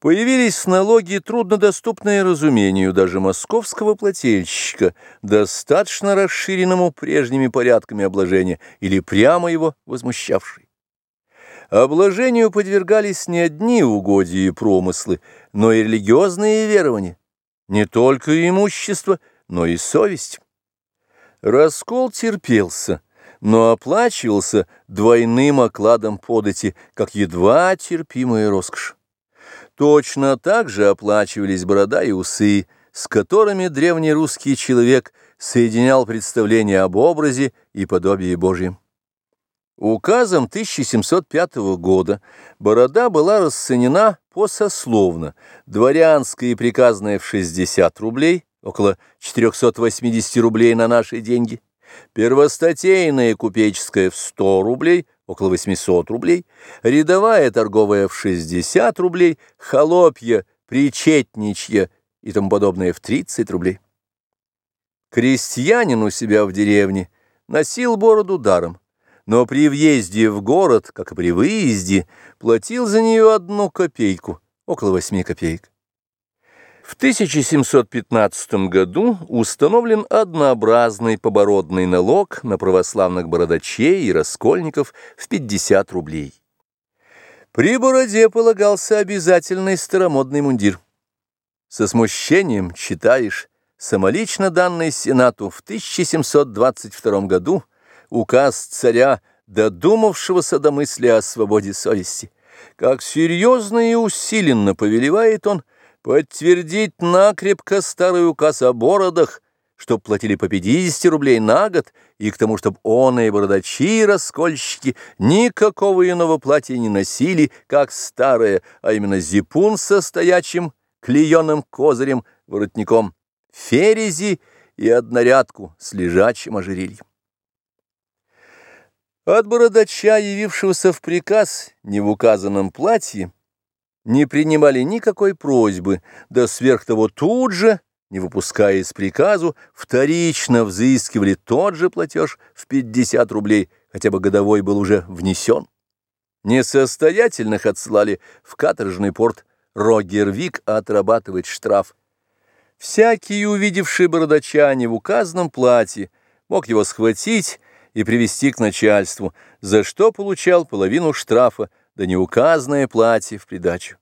Появились налоги, труднодоступные разумению даже московского плательщика, достаточно расширенному прежними порядками обложения или прямо его возмущавший. Обложению подвергались не одни угодья и промыслы, но и религиозные верования, не только имущество, но и совесть. Раскол терпелся, но оплачивался двойным окладом подати, как едва терпимая роскошь. Точно так же оплачивались борода и усы, с которыми древний русский человек соединял представление об образе и подобии Божьем. Указом 1705 года борода была расценена посословно, дворянская и приказная в 60 рублей, около 480 рублей на наши деньги, первостатейная купеческая в 100 рублей, около 800 рублей, рядовая торговая в 60 рублей, холопья, причетничья и тому подобное в 30 рублей. Крестьянин у себя в деревне носил бороду даром, но при въезде в город, как и при выезде, платил за нее одну копейку, около 8 копеек. В 1715 году установлен однообразный побородный налог на православных бородачей и раскольников в 50 рублей. При бороде полагался обязательный старомодный мундир. Со смущением читаешь самолично данный Сенату в 1722 году указ царя, додумавшегося до мысли о свободе совести. Как серьезно и усиленно повелевает он – подтвердить накрепко старый указ о бородах, чтоб платили по 50 рублей на год, и к тому, чтоб он и бородачи и раскольщики никакого иного платья не носили, как старое, а именно зипун со стоячим клееным козырем, воротником, ферези и однорядку с лежачим ожерельем. От бородача, явившегося в приказ не в указанном платье, не принимали никакой просьбы, да сверх того тут же, не выпуская из приказу, вторично взыскивали тот же платеж в 50 рублей, хотя бы годовой был уже внесен. Несостоятельных отсылали в каторжный порт Рогервик отрабатывать штраф. Всякий, увидевший бородача не в указанном платье, мог его схватить и привести к начальству, за что получал половину штрафа, да неуказанное платье в придачу.